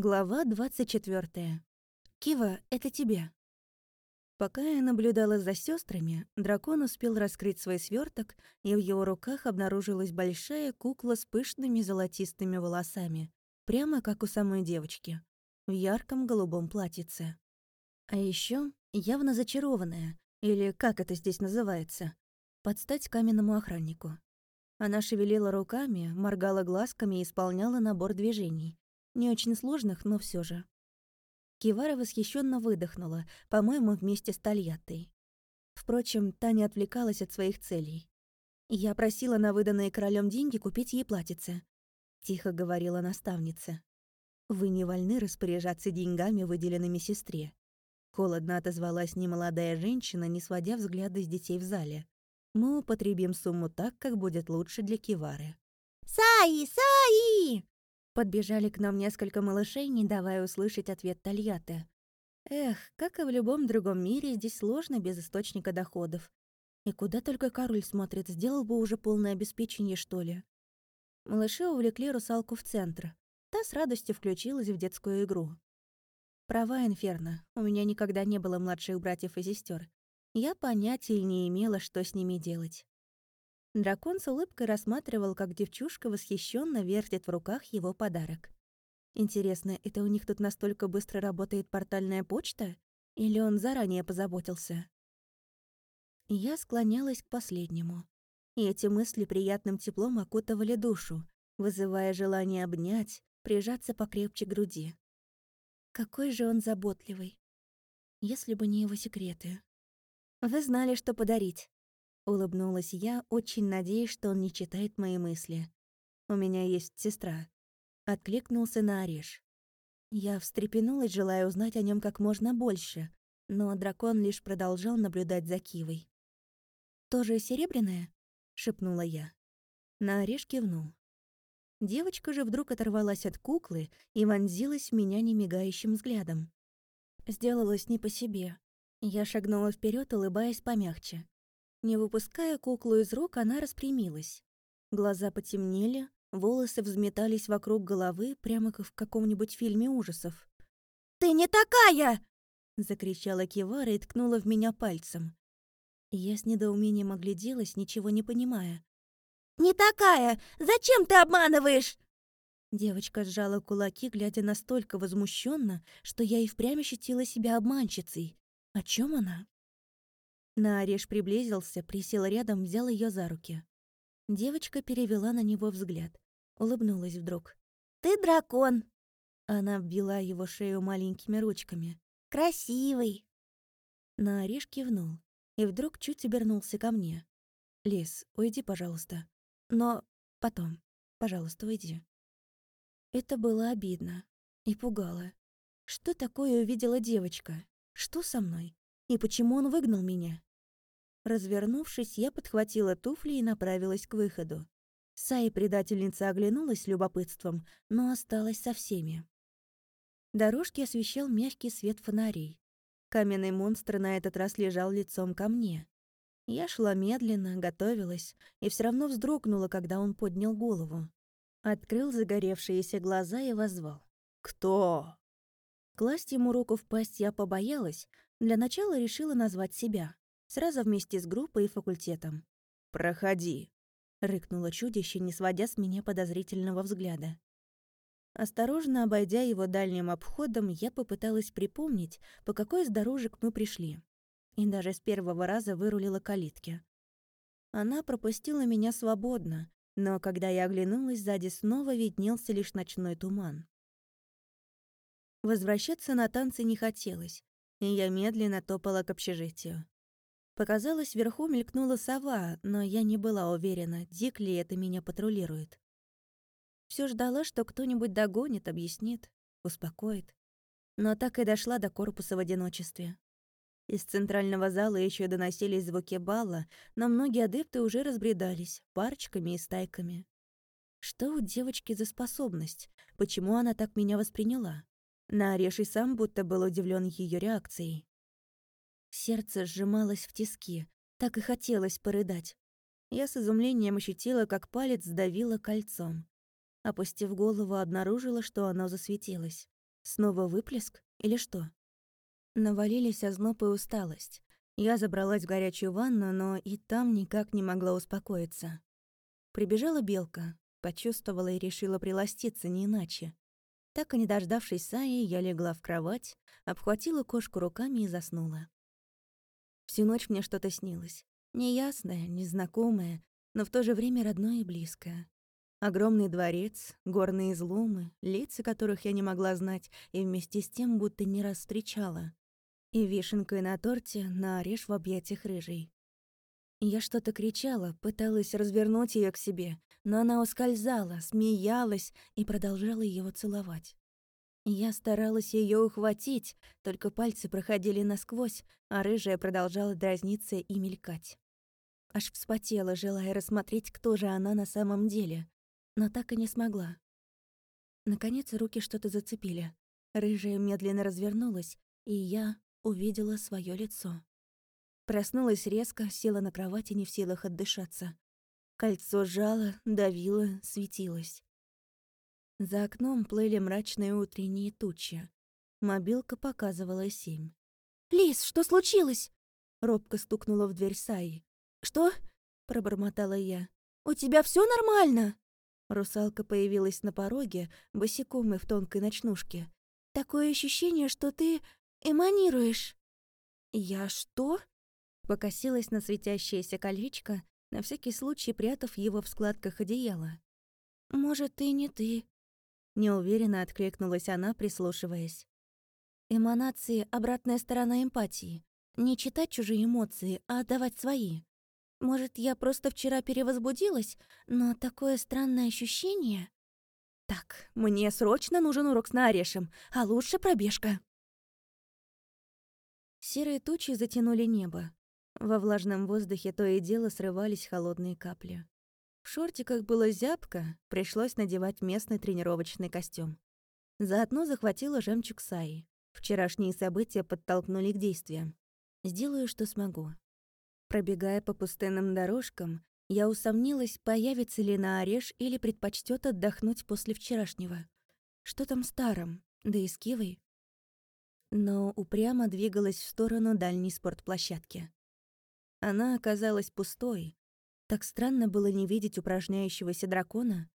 Глава 24. Кива, это тебе. Пока я наблюдала за сестрами, дракон успел раскрыть свой сверток, и в его руках обнаружилась большая кукла с пышными золотистыми волосами, прямо как у самой девочки, в ярком голубом платьице. А еще явно зачарованная, или как это здесь называется, под стать каменному охраннику. Она шевелила руками, моргала глазками и исполняла набор движений, не очень сложных, но все же. Кивара восхищенно выдохнула, по-моему, вместе с Тольяттой. Впрочем, та не отвлекалась от своих целей. «Я просила на выданные королем деньги купить ей платьице», — тихо говорила наставница. «Вы не вольны распоряжаться деньгами, выделенными сестре». Холодно отозвалась немолодая женщина, не сводя взгляда с детей в зале. «Мы употребим сумму так, как будет лучше для Кивары». «Саи! Саи!» Подбежали к нам несколько малышей, не давая услышать ответ Тольятты. Эх, как и в любом другом мире, здесь сложно без источника доходов. И куда только король смотрит, сделал бы уже полное обеспечение, что ли. Малыши увлекли русалку в центр. Та с радостью включилась в детскую игру. Права, Инферно, у меня никогда не было младших братьев и сестер. Я понятия не имела, что с ними делать. Дракон с улыбкой рассматривал, как девчушка восхищенно вертит в руках его подарок. Интересно, это у них тут настолько быстро работает портальная почта? Или он заранее позаботился? Я склонялась к последнему. И эти мысли приятным теплом окутывали душу, вызывая желание обнять, прижаться покрепче к груди. Какой же он заботливый. Если бы не его секреты. Вы знали, что подарить. Улыбнулась я, очень надеясь, что он не читает мои мысли. «У меня есть сестра». Откликнулся на Ореш. Я встрепенулась, желая узнать о нем как можно больше, но дракон лишь продолжал наблюдать за Кивой. «Тоже серебряная?» — шепнула я. На Ореш кивнул. Девочка же вдруг оторвалась от куклы и вонзилась в меня немигающим взглядом. Сделалось не по себе. Я шагнула вперед, улыбаясь помягче. Не выпуская куклу из рук, она распрямилась. Глаза потемнели, волосы взметались вокруг головы, прямо как в каком-нибудь фильме ужасов. «Ты не такая!» — закричала Кивара и ткнула в меня пальцем. Я с недоумением огляделась, ничего не понимая. «Не такая! Зачем ты обманываешь?» Девочка сжала кулаки, глядя настолько возмущенно, что я и впрямь ощутила себя обманщицей. О чем она? Наореш приблизился, присел рядом, взял ее за руки. Девочка перевела на него взгляд. Улыбнулась вдруг. «Ты дракон!» Она обвела его шею маленькими ручками. «Красивый!» Наореш кивнул и вдруг чуть обернулся ко мне. «Лис, уйди, пожалуйста. Но потом. Пожалуйста, уйди». Это было обидно и пугало. Что такое увидела девочка? Что со мной? И почему он выгнал меня? Развернувшись, я подхватила туфли и направилась к выходу. Саи предательница оглянулась с любопытством, но осталась со всеми. Дорожки освещал мягкий свет фонарей. Каменный монстр на этот раз лежал лицом ко мне. Я шла медленно, готовилась, и все равно вздрогнула, когда он поднял голову. Открыл загоревшиеся глаза и возвал. «Кто?» Класть ему руку в пасть я побоялась, для начала решила назвать себя. Сразу вместе с группой и факультетом. «Проходи», — рыкнуло чудище, не сводя с меня подозрительного взгляда. Осторожно обойдя его дальним обходом, я попыталась припомнить, по какой из дорожек мы пришли. И даже с первого раза вырулила калитки. Она пропустила меня свободно, но когда я оглянулась, сзади снова виднелся лишь ночной туман. Возвращаться на танцы не хотелось, и я медленно топала к общежитию. Показалось, вверху мелькнула сова, но я не была уверена, Дик ли это меня патрулирует. Все ждала, что кто-нибудь догонит, объяснит, успокоит. Но так и дошла до корпуса в одиночестве. Из центрального зала еще доносились звуки бала, но многие адепты уже разбредались, парочками и стайками. Что у девочки за способность? Почему она так меня восприняла? Наореший сам будто был удивлен ее реакцией. Сердце сжималось в тиски, так и хотелось порыдать. Я с изумлением ощутила, как палец сдавило кольцом. Опустив голову, обнаружила, что оно засветилось. Снова выплеск или что? Навалились озноб и усталость. Я забралась в горячую ванну, но и там никак не могла успокоиться. Прибежала белка, почувствовала и решила приластиться не иначе. Так и не дождавшись Саи, я легла в кровать, обхватила кошку руками и заснула. Всю ночь мне что-то снилось. Неясное, незнакомое, но в то же время родное и близкое. Огромный дворец, горные изломы, лица которых я не могла знать и вместе с тем будто не раз встречала. И вишенкой на торте на орешь в объятиях рыжей. Я что-то кричала, пыталась развернуть ее к себе, но она ускользала, смеялась и продолжала его целовать. Я старалась ее ухватить, только пальцы проходили насквозь, а рыжая продолжала дразниться и мелькать. Аж вспотела, желая рассмотреть, кто же она на самом деле но так и не смогла. Наконец руки что-то зацепили. Рыжая медленно развернулась, и я увидела свое лицо. Проснулась резко, села на кровати, не в силах отдышаться. Кольцо жало, давило, светилось. За окном плыли мрачные утренние тучи. Мобилка показывала семь. «Лис, что случилось?» Робко стукнула в дверь Саи. «Что?» — пробормотала я. «У тебя все нормально?» Русалка появилась на пороге, босиком и в тонкой ночнушке. «Такое ощущение, что ты эманируешь». «Я что?» Покосилась на светящееся колечко, на всякий случай прятав его в складках одеяла. «Может, ты не ты?» Неуверенно откликнулась она, прислушиваясь. «Эманации — обратная сторона эмпатии. Не читать чужие эмоции, а отдавать свои. Может, я просто вчера перевозбудилась, но такое странное ощущение... Так, мне срочно нужен урок с наорешем, а лучше пробежка. Серые тучи затянули небо. Во влажном воздухе то и дело срывались холодные капли. В шортиках было зябко, пришлось надевать местный тренировочный костюм. Заодно захватила жемчуг Саи. Вчерашние события подтолкнули к действиям. Сделаю, что смогу. Пробегая по пустынным дорожкам, я усомнилась, появится ли на ореш или предпочтет отдохнуть после вчерашнего. Что там старом, да и с Кивой? Но упрямо двигалась в сторону дальней спортплощадки. Она оказалась пустой. Так странно было не видеть упражняющегося дракона.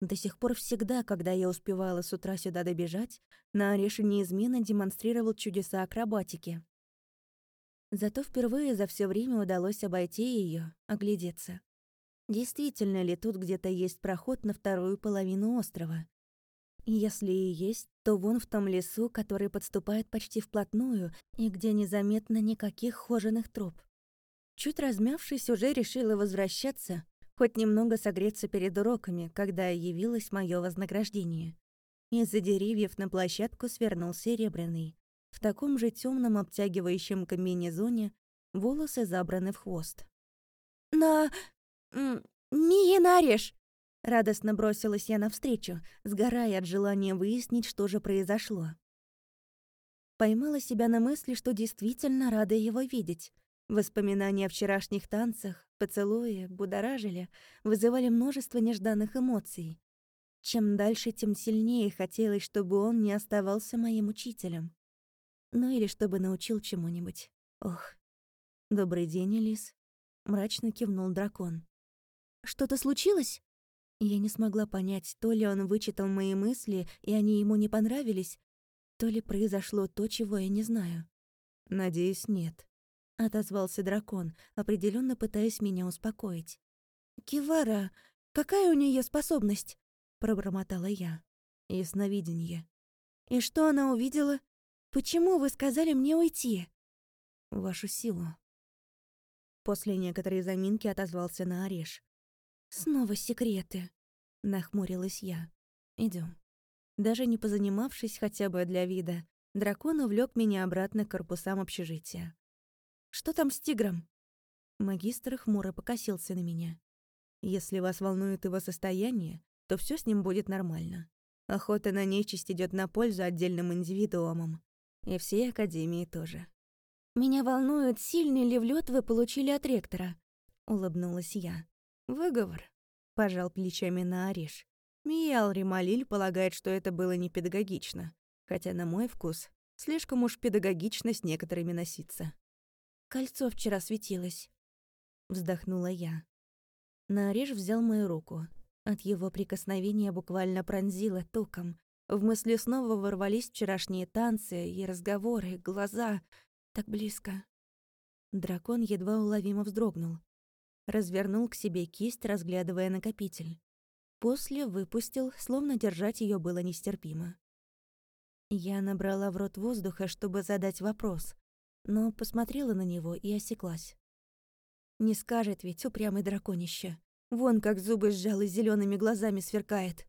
До сих пор всегда, когда я успевала с утра сюда добежать, на Ореше неизменно демонстрировал чудеса акробатики. Зато впервые за все время удалось обойти ее, оглядеться. Действительно ли тут где-то есть проход на вторую половину острова? Если и есть, то вон в том лесу, который подступает почти вплотную и где незаметно никаких хоженых троп. Чуть размявшись, уже решила возвращаться, хоть немного согреться перед уроками, когда явилось мое вознаграждение. Из-за деревьев на площадку свернул серебряный. В таком же темном обтягивающем комбинезоне волосы забраны в хвост. «На... Мия нарежь!» Радостно бросилась я навстречу, сгорая от желания выяснить, что же произошло. Поймала себя на мысли, что действительно рада его видеть. Воспоминания о вчерашних танцах, поцелуи, будоражили, вызывали множество нежданных эмоций. Чем дальше, тем сильнее хотелось, чтобы он не оставался моим учителем. Ну или чтобы научил чему-нибудь. Ох. Добрый день, Элис. Мрачно кивнул дракон. Что-то случилось? Я не смогла понять, то ли он вычитал мои мысли, и они ему не понравились, то ли произошло то, чего я не знаю. Надеюсь, нет. Отозвался дракон, определенно пытаясь меня успокоить. «Кивара, какая у нее способность?» — пробормотала я. «Ясновидение». «И что она увидела?» Почему вы сказали мне уйти?» «Вашу силу». После некоторой заминки отозвался на Ореш. «Снова секреты», — нахмурилась я. Идем. Даже не позанимавшись хотя бы для вида, дракон увлек меня обратно к корпусам общежития. «Что там с тигром?» Магистр хмуро покосился на меня. «Если вас волнует его состояние, то все с ним будет нормально. Охота на нечисть идет на пользу отдельным индивидуумам. И всей Академии тоже. «Меня волнует, сильный ли влет вы получили от ректора?» — улыбнулась я. «Выговор», — пожал плечами на Ариш. Миял Рималиль полагает, что это было не педагогично. Хотя, на мой вкус, слишком уж педагогично с некоторыми носиться. «Кольцо вчера светилось», — вздохнула я. Нарежь взял мою руку. От его прикосновения буквально пронзило током. В мысли снова ворвались вчерашние танцы и разговоры, глаза. Так близко. Дракон едва уловимо вздрогнул. Развернул к себе кисть, разглядывая накопитель. После выпустил, словно держать ее было нестерпимо. Я набрала в рот воздуха, чтобы задать вопрос, но посмотрела на него и осеклась. Не скажет ведь упрямый драконище. Вон как зубы сжал и зелеными глазами сверкает.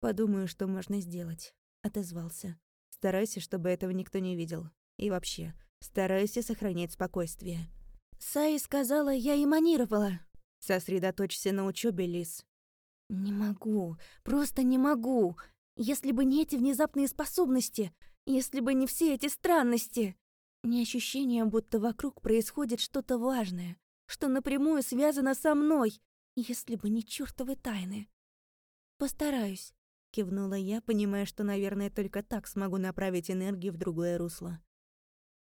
«Подумаю, что можно сделать», — отозвался. «Старайся, чтобы этого никто не видел. И вообще, старайся сохранять спокойствие». «Саи сказала, я эманировала». «Сосредоточься на учебе, Лис». «Не могу, просто не могу. Если бы не эти внезапные способности, если бы не все эти странности. Не ощущение, будто вокруг происходит что-то важное, что напрямую связано со мной, если бы не чёртовы тайны. «Постараюсь», — кивнула я, понимая, что, наверное, только так смогу направить энергию в другое русло.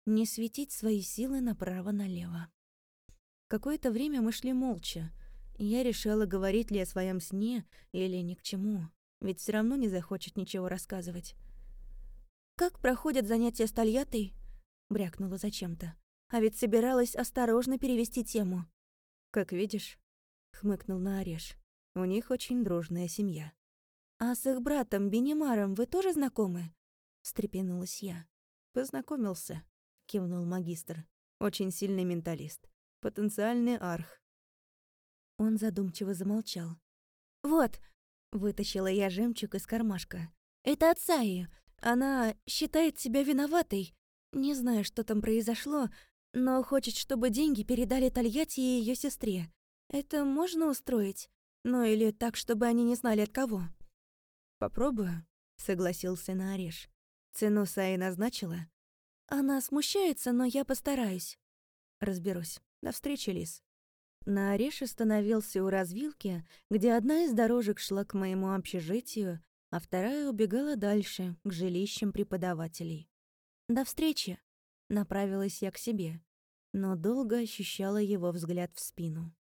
Не светить свои силы направо-налево. Какое-то время мы шли молча. Я решила, говорить ли о своем сне или ни к чему, ведь все равно не захочет ничего рассказывать. «Как проходят занятия с Тольяттой?» — брякнула зачем-то. А ведь собиралась осторожно перевести тему. «Как видишь», — хмыкнул на Ореш, — «у них очень дружная семья». «А с их братом Бенемаром вы тоже знакомы?» — встрепенулась я. «Познакомился», — кивнул магистр. «Очень сильный менталист. Потенциальный арх». Он задумчиво замолчал. «Вот», — вытащила я жемчуг из кармашка. «Это от Саи. Она считает себя виноватой. Не знаю, что там произошло, но хочет, чтобы деньги передали Тольятти и ее сестре. Это можно устроить? Ну или так, чтобы они не знали от кого?» «Попробую», — согласился на Ореш. «Цену Саи назначила?» «Она смущается, но я постараюсь». «Разберусь. До встречи, Лис». На Ореш остановился у развилки, где одна из дорожек шла к моему общежитию, а вторая убегала дальше, к жилищам преподавателей. «До встречи!» — направилась я к себе, но долго ощущала его взгляд в спину.